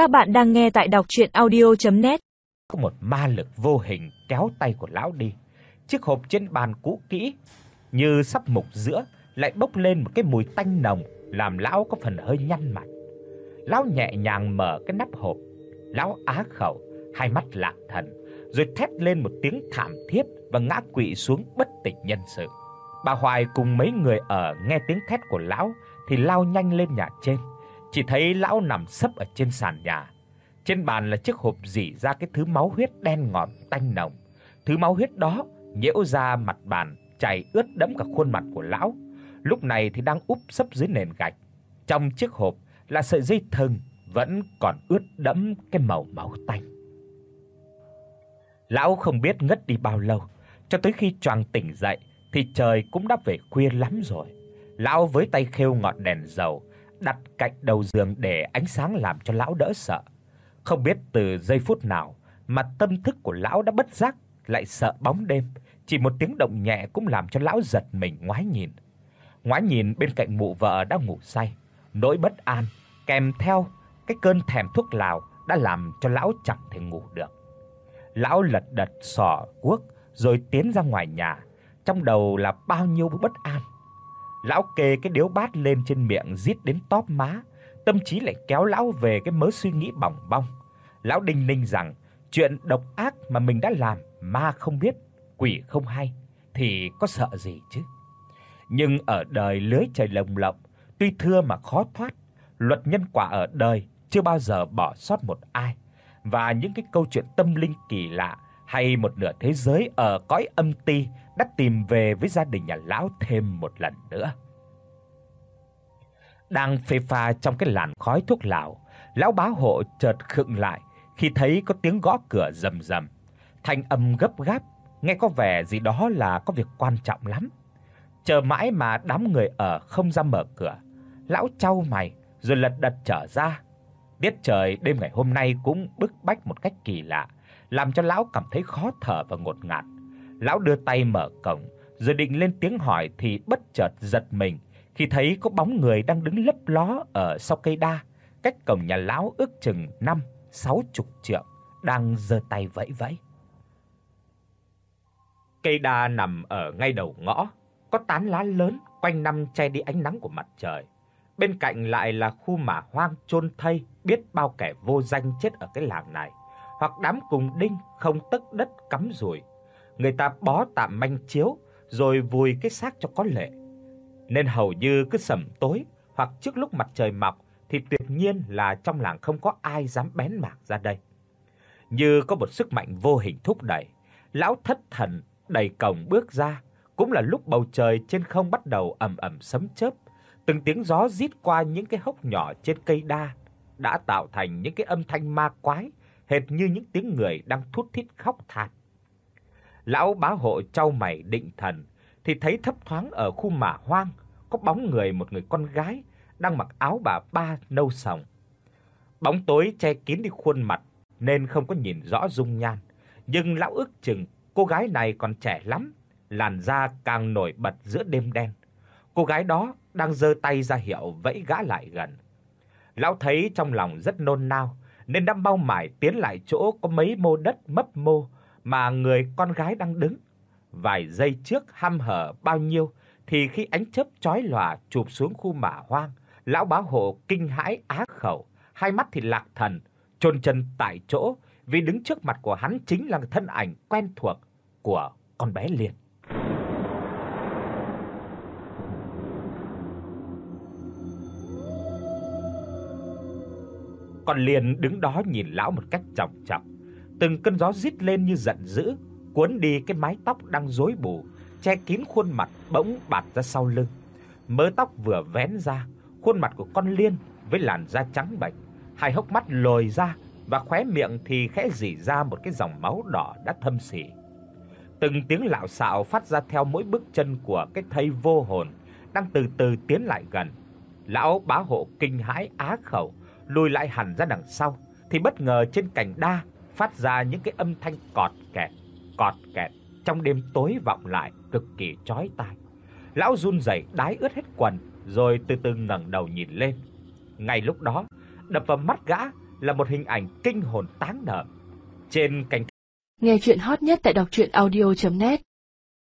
Các bạn đang nghe tại đọc docchuyenaudio.net. Có một ma lực vô hình kéo tay của lão đi. Chiếc hộp trên bàn cũ kỹ như sắp mục giữa lại bốc lên một cái mùi tanh nồng làm lão có phần hơi nhăn mặt. Lão nhẹ nhàng mở cái nắp hộp, lão á khẩu, hai mắt lạc thần, rồi thét lên một tiếng thảm thiết và ngã quỵ xuống bất tỉnh nhân sự. Bà Hoài cùng mấy người ở nghe tiếng thét của lão thì lao nhanh lên nhà trên, chỉ thấy lão nằm sấp ở trên sàn nhà. Trên bàn là chiếc hộp rỉ ra cái thứ máu huyết đen ngòm tanh nồng. Thứ máu huyết đó nhiễu ra mặt bàn, chảy ướt đẫm cả khuôn mặt của lão. Lúc này thì đang úp sấp dưới nền gạch. Trong chiếc hộp là sợi dây thừng vẫn còn ướt đẫm cái màu máu tanh. Lão không biết ngất đi bao lâu, cho tới khi choàng tỉnh dậy thì trời cũng đã về khuya lắm rồi. Lão với tay khêu ngọn đèn dầu, đặt cạnh đầu giường để ánh sáng làm cho lão đỡ sợ. Không biết từ giây phút nào mà tâm thức của lão đã bất giác lại sợ bóng đêm, chỉ một tiếng động nhẹ cũng làm cho lão giật mình ngoái nhìn. Ngoái nhìn bên cạnh mụ vợ đang ngủ say, nỗi bất an kèm theo cái cơn thèm thuốc lào đã làm cho lão chẳng thể ngủ được. Lão lật đật xỏ guốc rồi tiến ra ngoài nhà, trong đầu là bao nhiêu bất an. Lão kê cái điếu bát lên trên miệng rít đến tóp má, tâm trí lại kéo lão về cái mớ suy nghĩ bỏng bong. Lão đinh ninh rằng chuyện độc ác mà mình đã làm ma không biết, quỷ không hay thì có sợ gì chứ. Nhưng ở đời lưới trời lồng lộng, tuy thưa mà khó thoát, luật nhân quả ở đời chưa bao giờ bỏ sót một ai. Và những cái câu chuyện tâm linh kỳ lạ hay một nửa thế giới ở cõi âm ti đã tìm về với gia đình nhà lão thêm một lần nữa. Đang phê pha trong cái làn khói thuốc lào, lão bá hộ chợt khựng lại khi thấy có tiếng gõ cửa rầm rầm. Thanh âm gấp gáp, nghe có vẻ gì đó là có việc quan trọng lắm. Chờ mãi mà đám người ở không ra mở cửa, lão chau mày rồi lật đật trở ra. Tiết trời đêm ngày hôm nay cũng bức bách một cách kỳ lạ, làm cho lão cảm thấy khó thở và ngột ngạt. Lão đưa tay mở cổng, rồi định lên tiếng hỏi thì bất chợt giật mình khi thấy có bóng người đang đứng lấp ló ở sau cây đa, cách cổng nhà lão ước chừng 5, 60 trượng, đang giơ tay vẫy vẫy. Cây đa nằm ở ngay đầu ngõ, có tán lá lớn quanh năm che đi ánh nắng của mặt trời. Bên cạnh lại là khu mả hoang chôn thây biết bao kẻ vô danh chết ở cái làng này, hoặc đám cùng đinh không tấc đất cắm rủi. Người ta bó tạm manh chiếu rồi vùi cái xác cho có lệ. Nên hầu như cứ sẩm tối hoặc trước lúc mặt trời mọc thì tuyệt nhiên là trong làng không có ai dám bén mảng ra đây. Như có một sức mạnh vô hình thúc đẩy, lão thất thần đẩy cổng bước ra, cũng là lúc bầu trời trên không bắt đầu ầm ầm sấm chớp, từng tiếng gió rít qua những cái hốc nhỏ trên cây đa đã tạo thành những cái âm thanh ma quái, hệt như những tiếng người đang thút thít khóc than. Lão bá hộ trao mày định thần thì thấy thấp thoáng ở khu mả hoang có bóng người một người con gái đang mặc áo bà ba nâu sòng. Bóng tối che kín đi khuôn mặt nên không có nhìn rõ dung nhan, nhưng lão ước chừng cô gái này còn trẻ lắm, làn da càng nổi bật giữa đêm đen. Cô gái đó đang giơ tay ra hiệu vẫy gã lại gần. Lão thấy trong lòng rất nôn nao nên đã bao mải tiến lại chỗ có mấy mô đất mấp mô mà người con gái đang đứng. Vài giây trước hăm hở bao nhiêu thì khi ánh chớp chói lòa chụp xuống khu mả hoang, lão bá hộ kinh hãi á khẩu, hai mắt thì lạc thần, chôn chân tại chỗ vì đứng trước mặt của hắn chính là thân ảnh quen thuộc của con bé Liên. Con Liên đứng đó nhìn lão một cách trọng trọng, từng cơn gió rít lên như giận dữ, cuốn đi cái mái tóc đang rối bù, che kín khuôn mặt bỗng bạt ra sau lưng. Mớ tóc vừa vén ra, khuôn mặt của con Liên với làn da trắng bệch, hai hốc mắt lồi ra và khóe miệng thì khẽ rỉ ra một cái dòng máu đỏ đã thâm sỉ. Từng tiếng lạo xạo phát ra theo mỗi bước chân của cái thây vô hồn đang từ từ tiến lại gần. Lão bá hộ kinh hãi á khẩu, lùi lại hẳn ra đằng sau thì bất ngờ trên cành đa phát ra những cái âm thanh cọt kẹt, cọt kẹt trong đêm tối vọng lại cực kỳ chói tai. Lão run rẩy đái ướt hết quần rồi từ từ ngẩng đầu nhìn lên. Ngay lúc đó, đập vào mắt gã là một hình ảnh kinh hồn táng nợ. Trên cánh Nghe truyện hot nhất tại doctruyenaudio.net